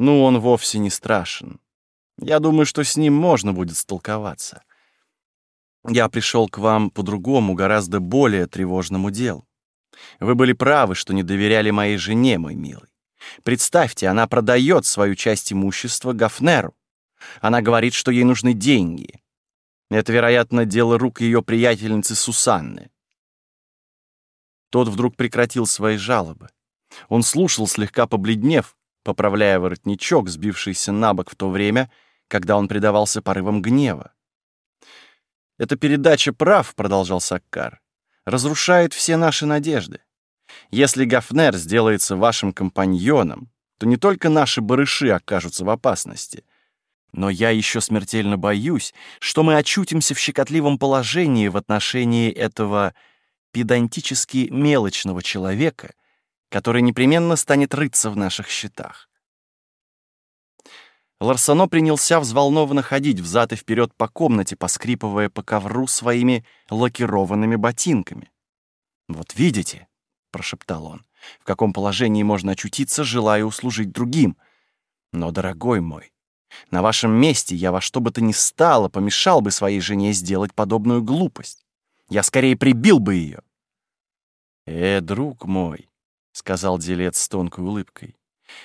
Ну, он вовсе не страшен. Я думаю, что с ним можно будет столковаться. Я пришел к вам по другому, гораздо более тревожному делу. Вы были правы, что не доверяли моей жене, мой милый. Представьте, она продает свою часть имущества Гафнеру. Она говорит, что ей нужны деньги. Это, вероятно, дело рук ее приятельницы Сусанны. Тот вдруг прекратил свои жалобы. Он слушал, слегка побледнев, поправляя воротничок, сбившийся на бок в то время, когда он предавался порывам гнева. «Эта передача прав», — продолжал Саккар, — «разрушает все наши надежды. Если Гафнер сделается вашим компаньоном, то не только наши барыши окажутся в опасности, но я еще смертельно боюсь, что мы очутимся в щекотливом положении в отношении этого педантически мелочного человека, который непременно станет рыться в наших счетах. Ларсоно принялся взволнованно ходить взад и вперед по комнате, поскрипывая по ковру своими лакированными ботинками. «Вот видите», — прошептал он, — «в каком положении можно очутиться, желая услужить другим. Но, дорогой мой, на вашем месте я во что бы то ни стало помешал бы своей жене сделать подобную глупость. Я скорее прибил бы ее. «Э, друг мой», — сказал делец с тонкой улыбкой,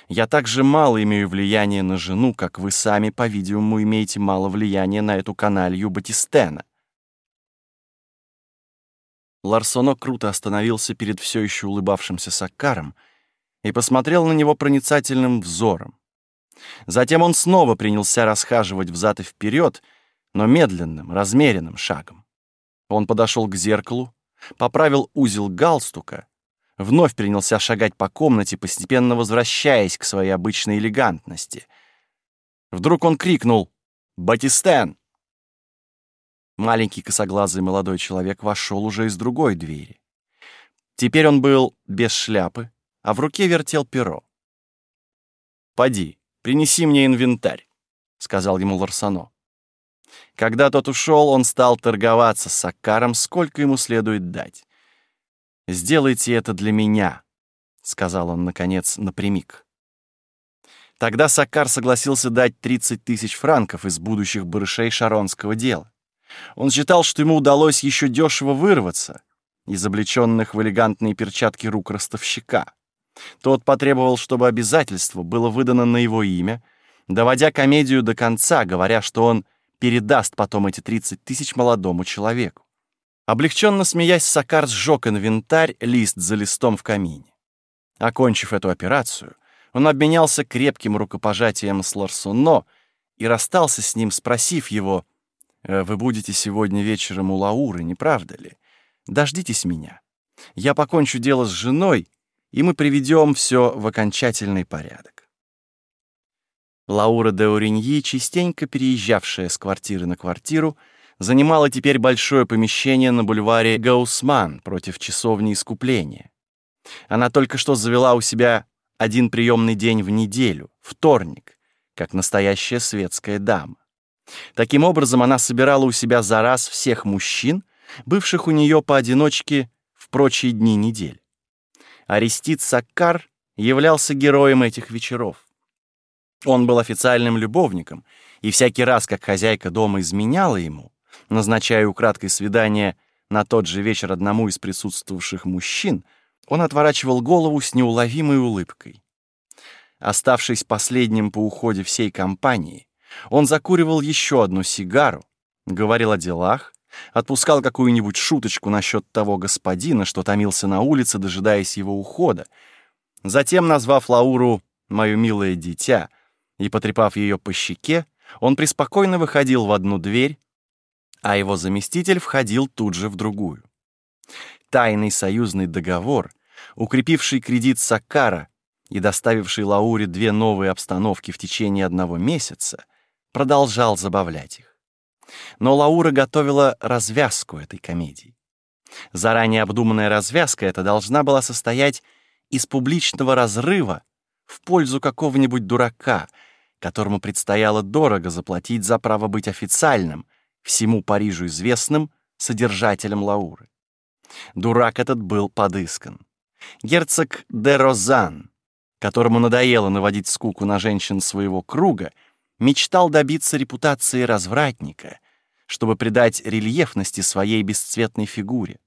«я так же мало имею влияния на жену, как вы сами, по-видимому, имеете мало влияния на эту каналью Батистена». Ларсоно круто остановился перед все еще улыбавшимся Саккаром и посмотрел на него проницательным взором. Затем он снова принялся расхаживать взад и вперед, но медленным, размеренным шагом. Он подошел к зеркалу, поправил узел галстука, вновь принялся шагать по комнате, постепенно возвращаясь к своей обычной элегантности. Вдруг он крикнул «Батистен!». Маленький косоглазый молодой человек вошел уже из другой двери. Теперь он был без шляпы, а в руке вертел перо. «Поди, принеси мне инвентарь», — сказал ему Ларсано. Когда тот ушел, он стал торговаться с Саккаром, сколько ему следует дать. «Сделайте это для меня», — сказал он, наконец, напрямик. Тогда Саккар согласился дать 30 тысяч франков из будущих барышей шаронского дела. Он считал, что ему удалось еще дешево вырваться из облеченных в элегантные перчатки рук ростовщика. Тот потребовал, чтобы обязательство было выдано на его имя, доводя комедию до конца, говоря, что он передаст потом эти 30 тысяч молодому человеку. Облегченно смеясь, Сакар сжег инвентарь лист за листом в камине. Окончив эту операцию, он обменялся крепким рукопожатием с Ларсуно и расстался с ним, спросив его, «Э, «Вы будете сегодня вечером у Лауры, не правда ли? Дождитесь меня. Я покончу дело с женой и мы приведем все в окончательный порядок. Лаура де Ориньи, частенько переезжавшая с квартиры на квартиру, занимала теперь большое помещение на бульваре Гаусман против часовни искупления. Она только что завела у себя один приемный день в неделю, вторник, как настоящая светская дама. Таким образом, она собирала у себя за раз всех мужчин, бывших у нее поодиночке в прочие дни недели. Арестит Саккар являлся героем этих вечеров. Он был официальным любовником, и всякий раз, как хозяйка дома изменяла ему, назначая украдкой свидание на тот же вечер одному из присутствовавших мужчин, он отворачивал голову с неуловимой улыбкой. Оставшись последним по уходе всей компании, он закуривал еще одну сигару, говорил о делах, отпускал какую-нибудь шуточку насчет того господина, что томился на улице, дожидаясь его ухода. Затем, назвав Лауру «моё милое дитя» и потрепав ее по щеке, он преспокойно выходил в одну дверь, а его заместитель входил тут же в другую. Тайный союзный договор, укрепивший кредит Сакара и доставивший Лауре две новые обстановки в течение одного месяца, продолжал забавлять их. Но Лаура готовила развязку этой комедии. Заранее обдуманная развязка эта должна была состоять из публичного разрыва в пользу какого-нибудь дурака, которому предстояло дорого заплатить за право быть официальным, всему Парижу известным содержателем Лауры. Дурак этот был подыскан. Герцог де Розан, которому надоело наводить скуку на женщин своего круга, мечтал добиться репутации развратника, чтобы придать рельефности своей бесцветной фигуре.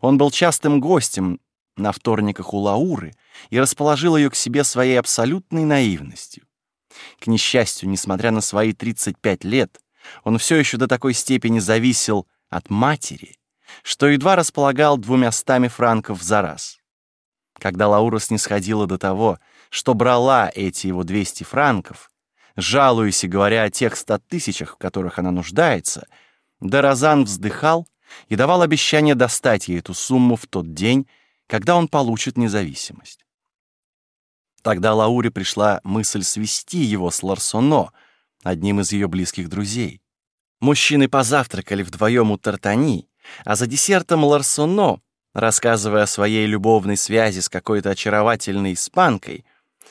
Он был частым гостем на вторниках у Лауры и расположил ее к себе своей абсолютной наивностью. К несчастью, несмотря на свои 35 лет, он все еще до такой степени зависел от матери, что едва располагал двумя стами франков за раз. Когда Лаура снисходила до того, что брала эти его 200 франков, жалуясь и говоря о тех ста тысячах, в которых она нуждается, Дорозан вздыхал и давал обещание достать ей эту сумму в тот день, когда он получит независимость. Тогда Лауре пришла мысль свести его с Ларсоно, одним из ее близких друзей. Мужчины позавтракали вдвоем у Тартани, а за десертом Ларсоно, рассказывая о своей любовной связи с какой-то очаровательной испанкой,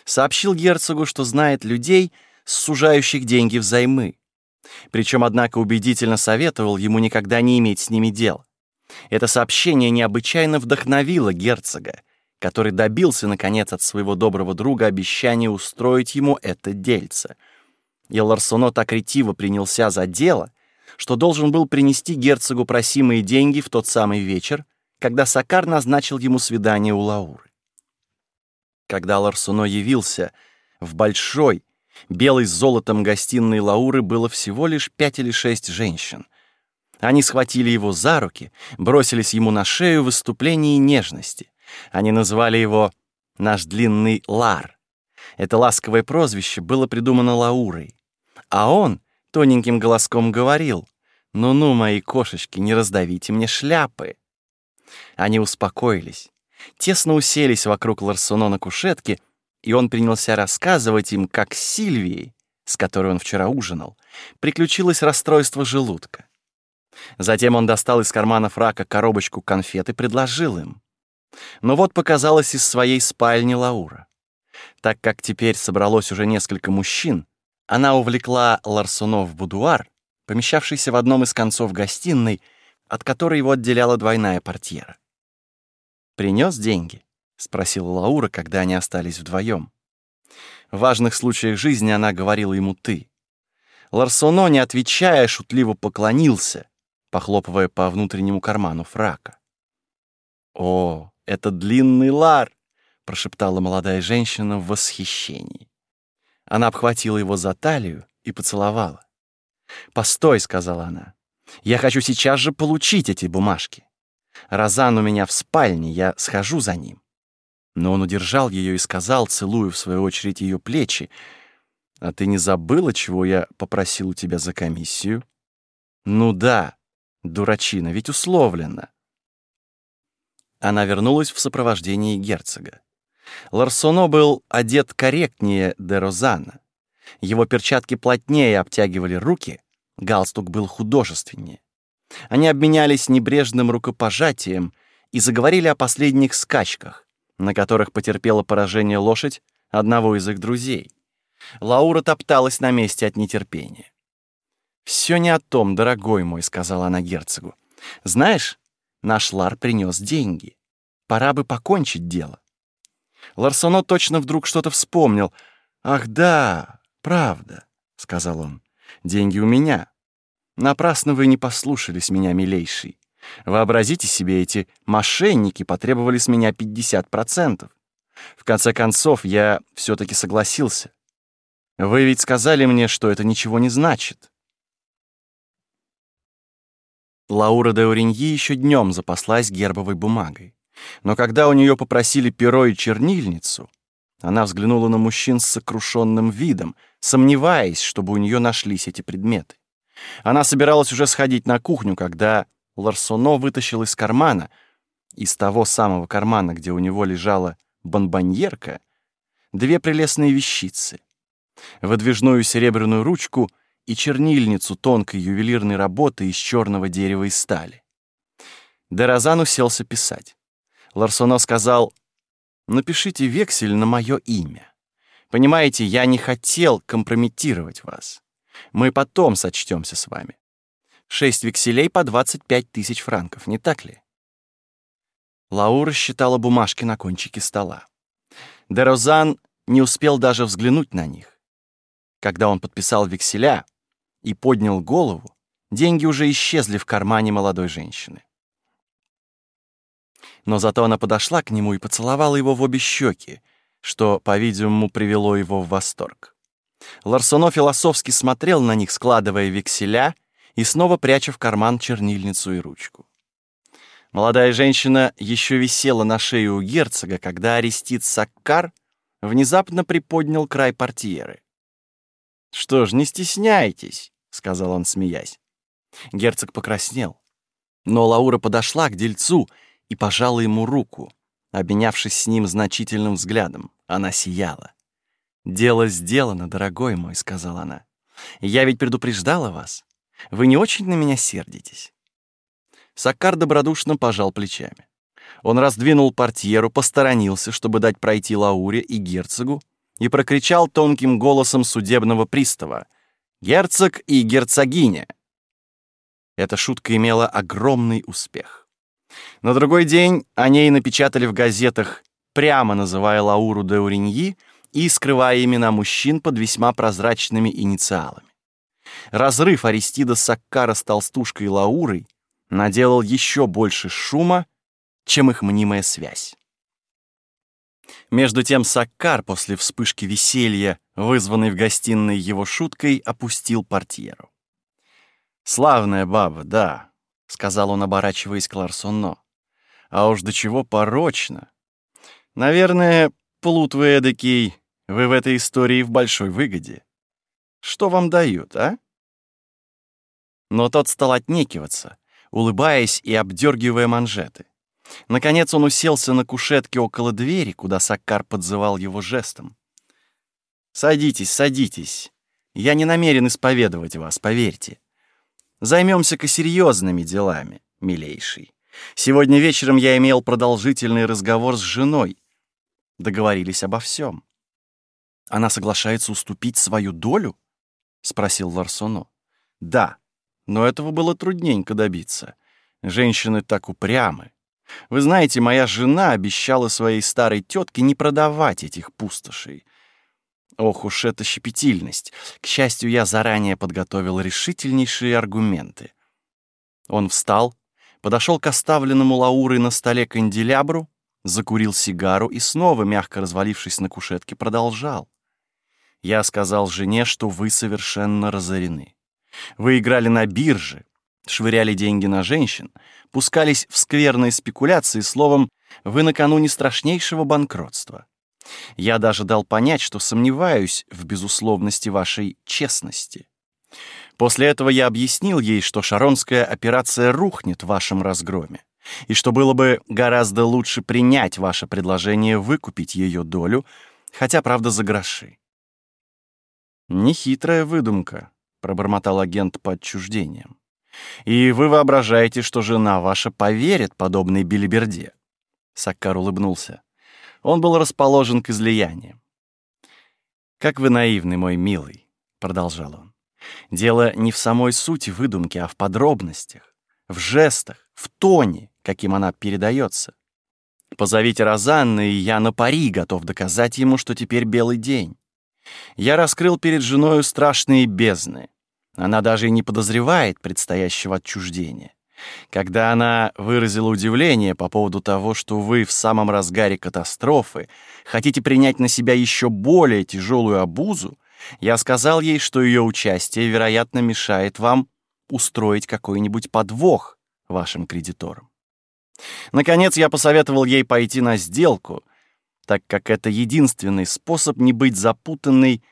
сообщил герцогу, что знает людей, сужающих деньги взаймы. Причем, однако, убедительно советовал ему никогда не иметь с ними дел. Это сообщение необычайно вдохновило герцога, который добился, наконец, от своего доброго друга обещания устроить ему это дельце. И Ларсоно так ретиво принялся за дело, что должен был принести герцогу просимые деньги в тот самый вечер, когда Сакар назначил ему свидание у Лауры. Когда Ларсоно явился в большой, белой с золотом гостиной Лауры было всего лишь пять или шесть женщин. Они схватили его за руки, бросились ему на шею в выступлении нежности. Они называли его «наш длинный Лар». Это ласковое прозвище было придумано Лаурой. А он тоненьким голоском говорил «Ну-ну, мои кошечки, не раздавите мне шляпы». Они успокоились, тесно уселись вокруг Ларсуно на кушетке, и он принялся рассказывать им, как с Сильвией, с которой он вчера ужинал, приключилось расстройство желудка. Затем он достал из кармана фрака коробочку конфет и предложил им. Но вот показалась из своей спальни Лаура. Так как теперь собралось уже несколько мужчин, она увлекла Ларсуно в будуар, помещавшийся в одном из концов гостиной, от которой его отделяла двойная портьера. «Принес деньги?» — спросила Лаура, когда они остались вдвоем. В важных случаях жизни она говорила ему «ты». Ларсоно, не отвечая, шутливо поклонился, похлопывая по внутреннему карману фрака. «О, это длинный лар!» — прошептала молодая женщина в восхищении. Она обхватила его за талию и поцеловала. «Постой», — сказала она, — «я хочу сейчас же получить эти бумажки. Розан у меня в спальне, я схожу за ним». Но он удержал ее и сказал, целуя в свою очередь ее плечи, «А ты не забыла, чего я попросил у тебя за комиссию?» «Ну да, дурачина, ведь условлено». Она вернулась в сопровождении герцога. Ларсоно был одет корректнее де Розана. Его перчатки плотнее обтягивали руки, галстук был художественнее. Они обменялись небрежным рукопожатием и заговорили о последних скачках, на которых потерпела поражение лошадь одного из их друзей. Лаура топталась на месте от нетерпения. «Все не о том, дорогой мой», — сказала она герцогу. «Знаешь, наш Лар принес деньги. Пора бы покончить дело». Ларсоно точно вдруг что-то вспомнил. «Ах да, правда», — сказал он. «Деньги у меня. Напрасно вы не послушались меня, милейший. Вообразите себе, эти мошенники потребовали с меня 50%. В конце концов, я все-таки согласился. Вы ведь сказали мне, что это ничего не значит». Лаура де Уриньи еще днем запаслась гербовой бумагой. Но когда у нее попросили перо и чернильницу, она взглянула на мужчин с сокрушенным видом, сомневаясь, чтобы у нее нашлись эти предметы. Она собиралась уже сходить на кухню, когда Ларсоно вытащил из кармана, из того самого кармана, где у него лежала бомбоньерка, две прелестные вещицы. Выдвижную серебряную ручку и чернильницу тонкой ювелирной работы из черного дерева и стали. Дерозан уселся писать. Ларсоно сказал, «Напишите вексель на мое имя. Понимаете, я не хотел компрометировать вас. Мы потом сочтемся с вами. Шесть векселей по 25 тысяч франков, не так ли?» Лаура считала бумажки на кончике стола. Дерозан не успел даже взглянуть на них. Когда он подписал векселя и поднял голову, деньги уже исчезли в кармане молодой женщины. Но зато она подошла к нему и поцеловала его в обе щеки, что, по-видимому, привело его в восторг. Ларсоно философски смотрел на них, складывая векселя и снова пряча в карман чернильницу и ручку. Молодая женщина еще висела на шее у герцога, когда Арестит Саккар внезапно приподнял край портьеры. «Что ж, не стесняйтесь», — сказал он, смеясь. Герцог покраснел. Но Лаура подошла к дельцу и пожала ему руку, обменявшись с ним значительным взглядом. Она сияла. «Дело сделано, дорогой мой», — сказала она. «Я ведь предупреждала вас. Вы не очень на меня сердитесь». Саккар добродушно пожал плечами. Он раздвинул портьеру, посторонился, чтобы дать пройти Лауре и герцогу, и прокричал тонким голосом судебного пристава «Герцог и герцогиня!». Эта шутка имела огромный успех. На другой день о ней напечатали в газетах, прямо называя Лауру де Уриньи и скрывая имена мужчин под весьма прозрачными инициалами. Разрыв Аристида Саккара с толстушкой Лаурой наделал еще больше шума, чем их мнимая связь. Между тем Саккар после вспышки веселья, вызванной в гостиной его шуткой, опустил портьеру. «Славная баба, да», — сказал он, оборачиваясь к Ларсонно. «А уж до чего порочно. Наверное, плут вы эдакий, вы в этой истории в большой выгоде. Что вам дают, а?» Но тот стал отнекиваться, улыбаясь и обдергивая манжеты. Наконец он уселся на кушетке около двери, куда Саккар подзывал его жестом. «Садитесь, садитесь. Я не намерен исповедовать вас, поверьте. Займемся-ка серьезными делами, милейший. Сегодня вечером я имел продолжительный разговор с женой. Договорились обо всем. Она соглашается уступить свою долю? Спросил Ларсоно. Да, но этого было трудненько добиться. Женщины так упрямы. Вы знаете, моя жена обещала своей старой тетке не продавать этих пустошей. Ох уж эта щепетильность. К счастью, я заранее подготовил решительнейшие аргументы. Он встал, подошел к оставленному Лаурой на столе канделябру, закурил сигару и снова, мягко развалившись на кушетке, продолжал. Я сказал жене, что вы совершенно разорены. Вы играли на бирже, швыряли деньги на женщин, пускались в скверные спекуляции, словом, вы накануне страшнейшего банкротства. Я даже дал понять, что сомневаюсь в безусловности вашей честности. После этого я объяснил ей, что шаронская операция рухнет в вашем разгроме, и что было бы гораздо лучше принять ваше предложение выкупить ее долю, хотя, правда, за гроши. Нехитрая выдумка, пробормотал агент по отчуждением. «И вы воображаете, что жена ваша поверит подобной билиберде?» Саккар улыбнулся. Он был расположен к излияниям. «Как вы наивны, мой милый», — продолжал он. «Дело не в самой сути выдумки, а в подробностях, в жестах, в тоне, каким она передается. Позовите Розанна, и я на пари готов доказать ему, что теперь белый день. Я раскрыл перед женою страшные бездны, она даже и не подозревает предстоящего отчуждения. Когда она выразила удивление по поводу того, что вы в самом разгаре катастрофы хотите принять на себя еще более тяжелую обузу, я сказал ей, что ее участие, вероятно, мешает вам устроить какой-нибудь подвох вашим кредиторам. Наконец, я посоветовал ей пойти на сделку, так как это единственный способ не быть запутанной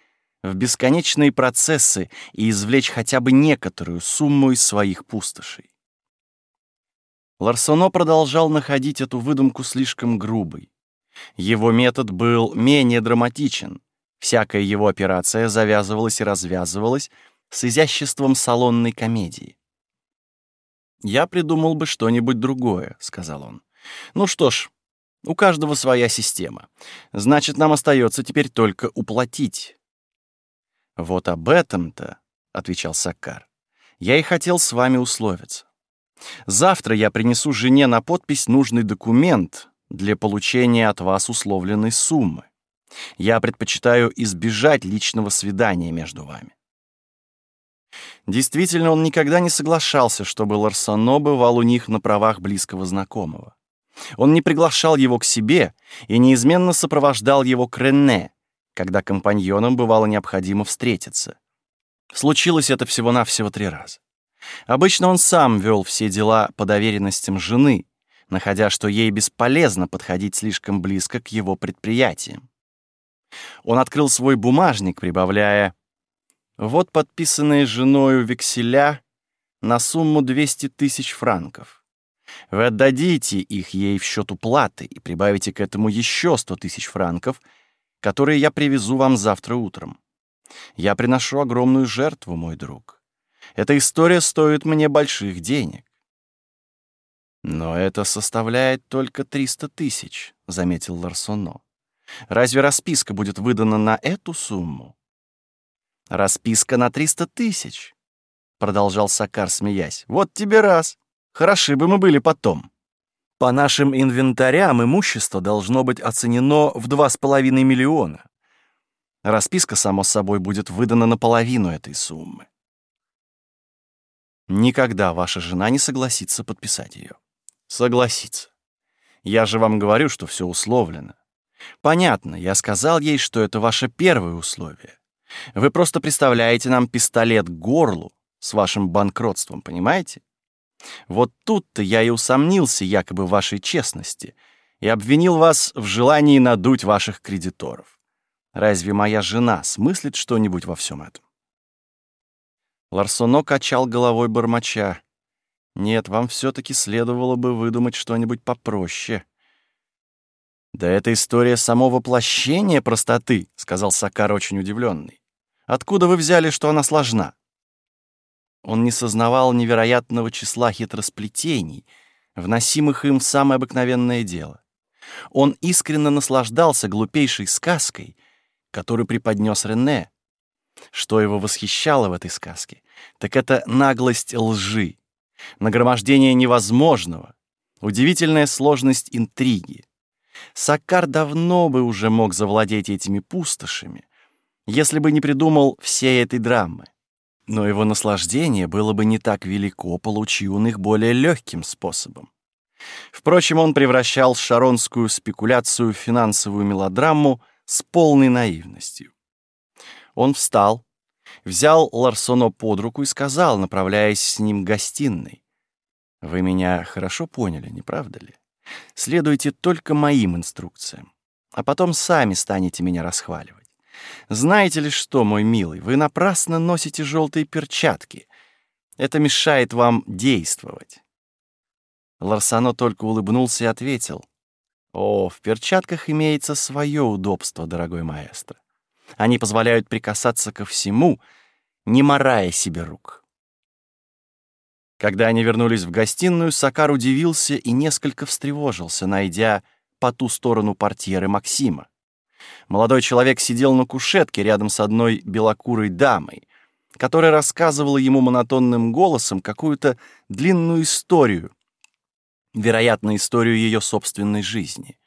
в бесконечные процессы и извлечь хотя бы некоторую сумму из своих пустошей. Ларсоно продолжал находить эту выдумку слишком грубой. Его метод был менее драматичен. Всякая его операция завязывалась и развязывалась с изяществом салонной комедии. «Я придумал бы что-нибудь другое», — сказал он. «Ну что ж, у каждого своя система. Значит, нам остается теперь только уплатить. «Вот об этом-то», — отвечал Саккар, — «я и хотел с вами условиться. Завтра я принесу жене на подпись нужный документ для получения от вас условленной суммы. Я предпочитаю избежать личного свидания между вами. Действительно, он никогда не соглашался, чтобы Ларсоно бывал у них на правах близкого знакомого. Он не приглашал его к себе и неизменно сопровождал его к Рене, когда компаньонам бывало необходимо встретиться. Случилось это всего-навсего три раза. Обычно он сам вел все дела по доверенностям жены, находя, что ей бесполезно подходить слишком близко к его предприятиям. Он открыл свой бумажник, прибавляя «Вот подписанные женою векселя на сумму 200 тысяч франков. Вы отдадите их ей в счет уплаты и прибавите к этому еще 100 тысяч франков, которые я привезу вам завтра утром. Я приношу огромную жертву, мой друг. Эта история стоит мне больших денег. «Но это составляет только 300 тысяч», — заметил Ларсоно. «Разве расписка будет выдана на эту сумму?» «Расписка на 300 тысяч», — продолжал Сакар, смеясь. «Вот тебе раз. Хороши бы мы были потом. По нашим инвентарям имущество должно быть оценено в 2,5 миллиона. Расписка, само собой, будет выдана наполовину этой суммы. Никогда ваша жена не согласится подписать ее. Согласится. Я же вам говорю, что все условлено. Понятно, я сказал ей, что это ваше первое условие. Вы просто представляете нам пистолет к горлу с вашим банкротством, понимаете? Вот тут-то я и усомнился якобы в вашей честности и обвинил вас в желании надуть ваших кредиторов. Разве моя жена смыслит что-нибудь во всем этом? Ларсоно качал головой бормоча. «Нет, вам все-таки следовало бы выдумать что-нибудь попроще». «Да это история само воплощения простоты», — сказал Сакар очень удивленный. «Откуда вы взяли, что она сложна?» Он не сознавал невероятного числа хитросплетений, вносимых им в самое обыкновенное дело. Он искренне наслаждался глупейшей сказкой, которую преподнес Рене, что его восхищало в этой сказке, так это наглость лжи, нагромождение невозможного, удивительная сложность интриги. Саккар давно бы уже мог завладеть этими пустошами, если бы не придумал всей этой драмы. Но его наслаждение было бы не так велико, получи он их более легким способом. Впрочем, он превращал шаронскую спекуляцию в финансовую мелодраму с полной наивностью. Он встал, взял Ларсоно под руку и сказал, направляясь с ним в гостиной. «Вы меня хорошо поняли, не правда ли? Следуйте только моим инструкциям, а потом сами станете меня расхваливать. Знаете ли что, мой милый, вы напрасно носите желтые перчатки. Это мешает вам действовать». Ларсоно только улыбнулся и ответил. «О, в перчатках имеется свое удобство, дорогой маэстро. Они позволяют прикасаться ко всему, не морая себе рук. Когда они вернулись в гостиную, Сакар удивился и несколько встревожился, найдя по ту сторону портьеры Максима. Молодой человек сидел на кушетке рядом с одной белокурой дамой, которая рассказывала ему монотонным голосом какую-то длинную историю, вероятно, историю ее собственной жизни.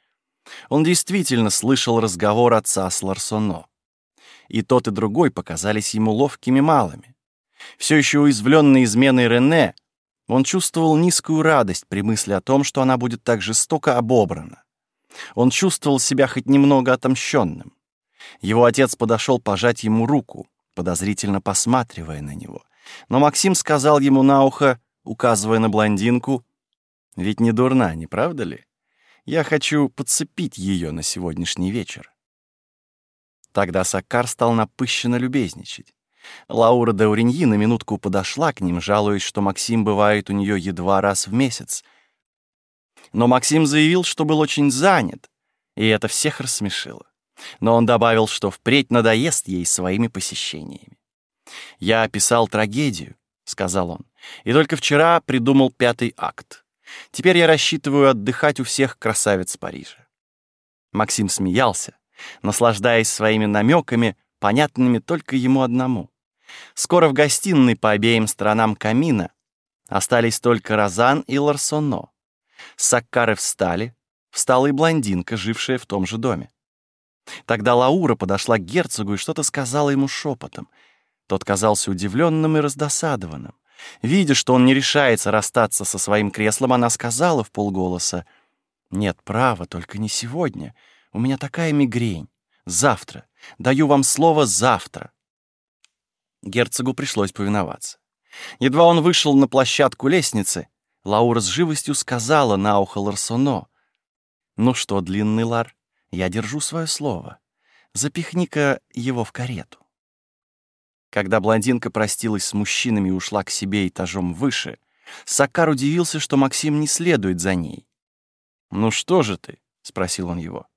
Он действительно слышал разговор отца с Ларсоно и тот, и другой показались ему ловкими малыми. Все еще уязвленный изменой Рене, он чувствовал низкую радость при мысли о том, что она будет так жестоко обобрана. Он чувствовал себя хоть немного отомщенным. Его отец подошел пожать ему руку, подозрительно посматривая на него. Но Максим сказал ему на ухо, указывая на блондинку, «Ведь не дурна, не правда ли? Я хочу подцепить ее на сегодняшний вечер». Тогда Саккар стал напыщенно любезничать. Лаура де Уриньи на минутку подошла к ним, жалуясь, что Максим бывает у нее едва раз в месяц. Но Максим заявил, что был очень занят, и это всех рассмешило. Но он добавил, что впредь надоест ей своими посещениями. «Я описал трагедию», — сказал он, — «и только вчера придумал пятый акт. Теперь я рассчитываю отдыхать у всех красавиц Парижа». Максим смеялся, наслаждаясь своими намеками, понятными только ему одному. Скоро в гостиной по обеим сторонам камина остались только Розан и Ларсоно. Саккары встали, встала и блондинка, жившая в том же доме. Тогда Лаура подошла к герцогу и что-то сказала ему шепотом. Тот казался удивленным и раздосадованным. Видя, что он не решается расстаться со своим креслом, она сказала в полголоса, «Нет, право, только не сегодня. У меня такая мигрень. Завтра. Даю вам слово завтра». Герцогу пришлось повиноваться. Едва он вышел на площадку лестницы, Лаура с живостью сказала на ухо Ларсоно, «Ну что, длинный Лар, я держу свое слово. Запихни-ка его в карету». Когда блондинка простилась с мужчинами и ушла к себе этажом выше, Сакар удивился, что Максим не следует за ней. «Ну что же ты?» — спросил он его.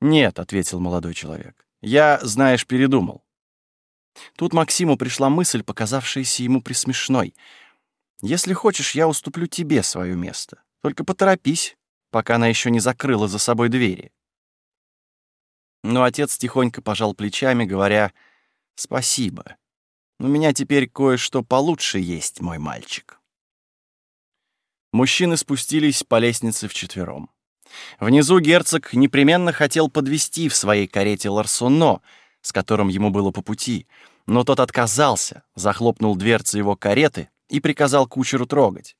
«Нет», — ответил молодой человек. «Я, знаешь, передумал». Тут Максиму пришла мысль, показавшаяся ему присмешной. «Если хочешь, я уступлю тебе свое место. Только поторопись, пока она еще не закрыла за собой двери». Но отец тихонько пожал плечами, говоря «Спасибо. У меня теперь кое-что получше есть, мой мальчик». Мужчины спустились по лестнице вчетвером. Внизу герцог непременно хотел подвести в своей карете Ларсоно, с которым ему было по пути, но тот отказался, захлопнул дверцы его кареты и приказал кучеру трогать.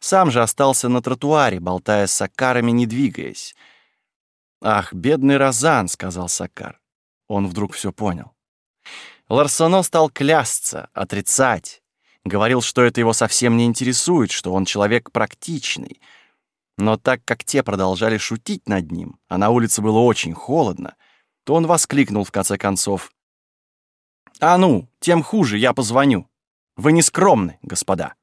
Сам же остался на тротуаре, болтая с Сакарами, не двигаясь. «Ах, бедный Розан», — сказал Сакар. Он вдруг все понял. Ларсоно стал клясться, отрицать. Говорил, что это его совсем не интересует, что он человек практичный. Но так как те продолжали шутить над ним, а на улице было очень холодно, то он воскликнул в конце концов. «А ну, тем хуже, я позвоню. Вы не скромны, господа».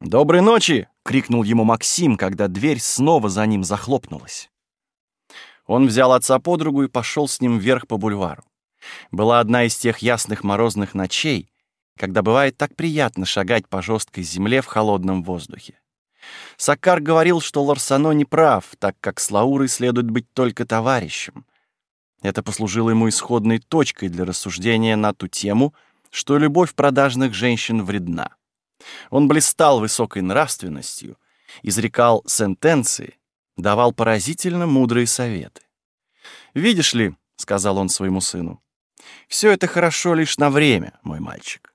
«Доброй ночи!» — крикнул ему Максим, когда дверь снова за ним захлопнулась. Он взял отца под руку и пошел с ним вверх по бульвару. Была одна из тех ясных морозных ночей, когда бывает так приятно шагать по жесткой земле в холодном воздухе. Сакар говорил, что Ларсано не прав, так как с Лаурой следует быть только товарищем. Это послужило ему исходной точкой для рассуждения на ту тему, что любовь продажных женщин вредна. Он блистал высокой нравственностью, изрекал сентенции, давал поразительно мудрые советы. «Видишь ли», — сказал он своему сыну, все это хорошо лишь на время, мой мальчик.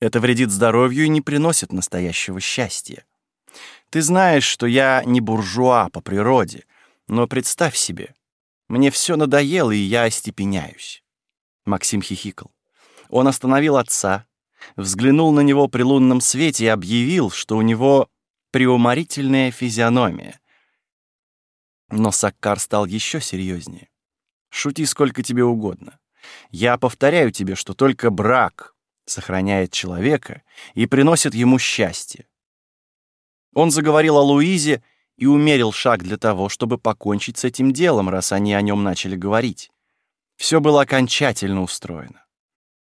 Это вредит здоровью и не приносит настоящего счастья. Ты знаешь, что я не буржуа по природе, но представь себе, мне все надоело, и я остепеняюсь. Максим хихикал. Он остановил отца, взглянул на него при лунном свете и объявил, что у него преуморительная физиономия. Но Саккар стал еще серьезнее. «Шути сколько тебе угодно. Я повторяю тебе, что только брак сохраняет человека и приносит ему счастье. Он заговорил о Луизе и умерил шаг для того, чтобы покончить с этим делом, раз они о нем начали говорить. Все было окончательно устроено.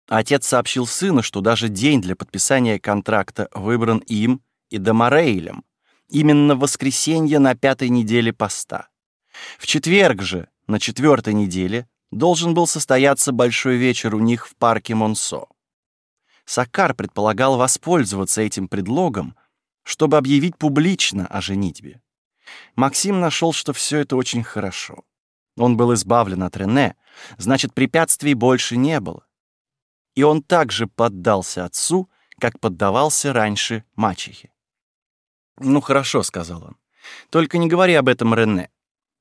Отец сообщил сыну, что даже день для подписания контракта выбран им и Домарейлем, именно в воскресенье на пятой неделе поста. В четверг же, на четвертой неделе, должен был состояться большой вечер у них в парке Монсо. Сакар предполагал воспользоваться этим предлогом, чтобы объявить публично о женитьбе. Максим нашел, что все это очень хорошо. Он был избавлен от Рене, значит, препятствий больше не было. И он также поддался отцу, как поддавался раньше мачехе. «Ну хорошо», — сказал он, — «только не говори об этом Рене.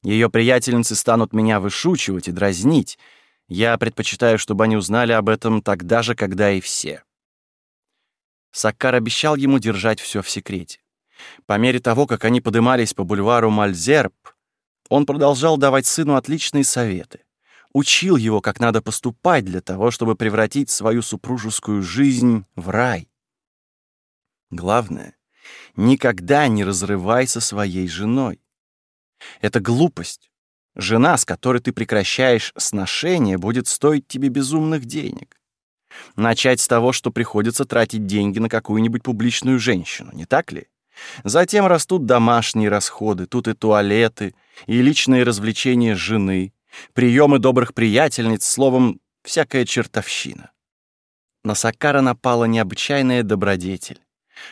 Ее приятельницы станут меня вышучивать и дразнить. Я предпочитаю, чтобы они узнали об этом тогда же, когда и все. Саккар обещал ему держать все в секрете. По мере того, как они подымались по бульвару Мальзерб, он продолжал давать сыну отличные советы. Учил его, как надо поступать для того, чтобы превратить свою супружескую жизнь в рай. Главное, никогда не разрывай со своей женой. Это глупость. Жена, с которой ты прекращаешь сношение, будет стоить тебе безумных денег. Начать с того, что приходится тратить деньги на какую-нибудь публичную женщину, не так ли? Затем растут домашние расходы, тут и туалеты, и личные развлечения жены, приемы добрых приятельниц, словом, всякая чертовщина. На Сакара напала необычайная добродетель.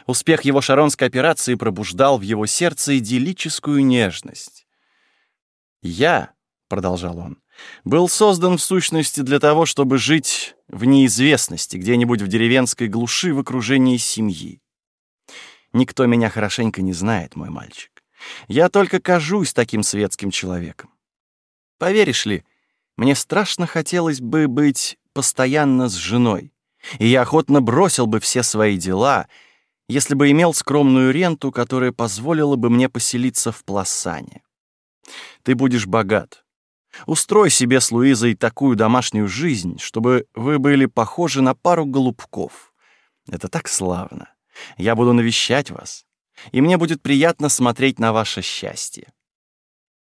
Успех его шаронской операции пробуждал в его сердце идиллическую нежность. «Я», — продолжал он, был создан в сущности для того, чтобы жить в неизвестности, где-нибудь в деревенской глуши в окружении семьи. Никто меня хорошенько не знает, мой мальчик. Я только кажусь таким светским человеком. Поверишь ли, мне страшно хотелось бы быть постоянно с женой, и я охотно бросил бы все свои дела, если бы имел скромную ренту, которая позволила бы мне поселиться в Пласане. Ты будешь богат. Устрой себе с Луизой такую домашнюю жизнь, чтобы вы были похожи на пару голубков. Это так славно. Я буду навещать вас, и мне будет приятно смотреть на ваше счастье».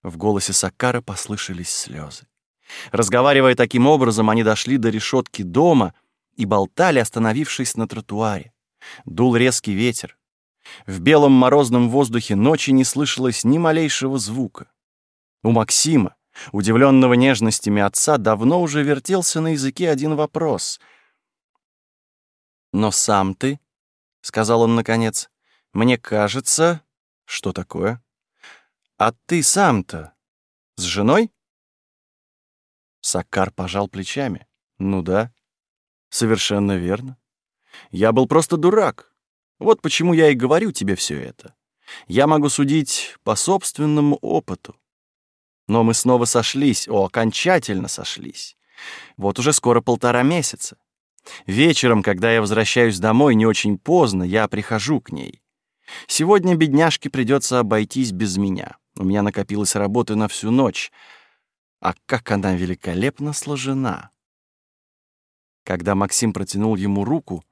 В голосе Саккара послышались слезы. Разговаривая таким образом, они дошли до решетки дома и болтали, остановившись на тротуаре. Дул резкий ветер. В белом морозном воздухе ночи не слышалось ни малейшего звука. У Максима, удивленного нежностями отца, давно уже вертелся на языке один вопрос. «Но сам ты», — сказал он наконец, мне кажется... Что такое? А ты сам-то с женой? Саккар пожал плечами. Ну да, совершенно верно. Я был просто дурак. Вот почему я и говорю тебе все это. Я могу судить по собственному опыту. Но мы снова сошлись, о, окончательно сошлись. Вот уже скоро полтора месяца. Вечером, когда я возвращаюсь домой не очень поздно, я прихожу к ней. Сегодня бедняжке придется обойтись без меня. У меня накопилось работы на всю ночь. А как она великолепно сложена. Когда Максим протянул ему руку,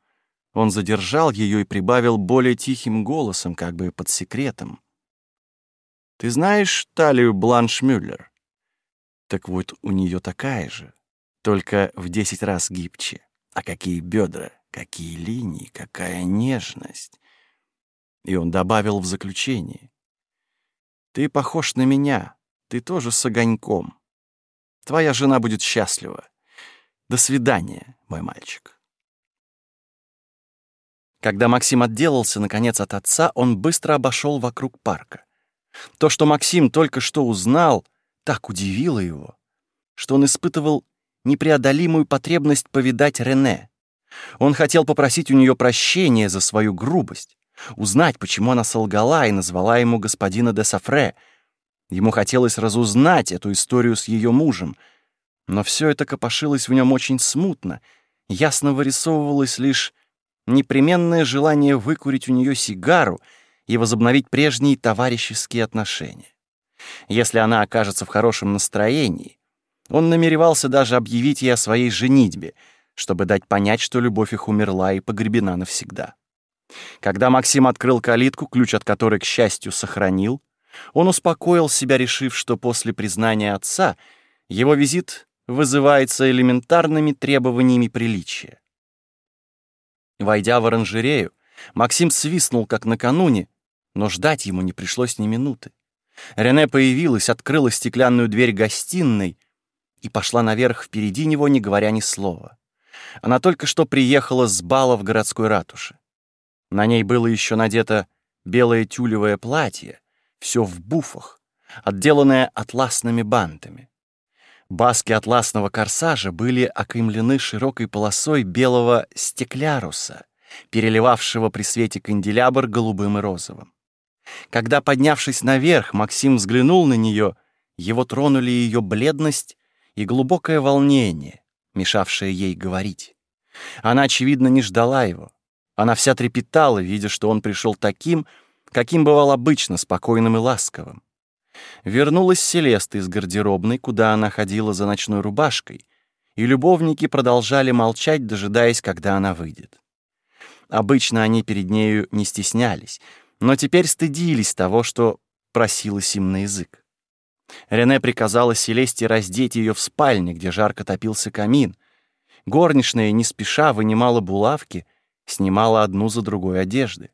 он задержал ее и прибавил более тихим голосом, как бы под секретом. «Ты знаешь талию Бланш Мюллер? Так вот, у нее такая же, только в десять раз гибче. А какие бедра, какие линии, какая нежность! И он добавил в заключение. «Ты похож на меня, ты тоже с огоньком. Твоя жена будет счастлива. До свидания, мой мальчик». Когда Максим отделался, наконец, от отца, он быстро обошел вокруг парка. То, что Максим только что узнал, так удивило его, что он испытывал непреодолимую потребность повидать Рене. Он хотел попросить у нее прощения за свою грубость, узнать, почему она солгала и назвала ему господина де Сафре. Ему хотелось разузнать эту историю с ее мужем, но все это копошилось в нем очень смутно, ясно вырисовывалось лишь непременное желание выкурить у нее сигару и возобновить прежние товарищеские отношения. Если она окажется в хорошем настроении, он намеревался даже объявить ей о своей женитьбе, чтобы дать понять, что любовь их умерла и погребена навсегда. Когда Максим открыл калитку, ключ от которой, к счастью, сохранил, он успокоил себя, решив, что после признания отца его визит вызывается элементарными требованиями приличия. Войдя в оранжерею, Максим свистнул, как накануне, но ждать ему не пришлось ни минуты. Рене появилась, открыла стеклянную дверь гостиной и пошла наверх впереди него, не говоря ни слова. Она только что приехала с бала в городской ратуше. На ней было еще надето белое тюлевое платье, все в буфах, отделанное атласными бантами. Баски атласного корсажа были окаймлены широкой полосой белого стекляруса, переливавшего при свете канделябр голубым и розовым. Когда, поднявшись наверх, Максим взглянул на нее, его тронули ее бледность и глубокое волнение, мешавшее ей говорить. Она, очевидно, не ждала его. Она вся трепетала, видя, что он пришел таким, каким бывал обычно, спокойным и ласковым. Вернулась Селеста из гардеробной, куда она ходила за ночной рубашкой, и любовники продолжали молчать, дожидаясь, когда она выйдет. Обычно они перед нею не стеснялись, но теперь стыдились того, что просилось им на язык. Рене приказала Селесте раздеть ее в спальне, где жарко топился камин. Горничная не спеша вынимала булавки снимала одну за другой одежды.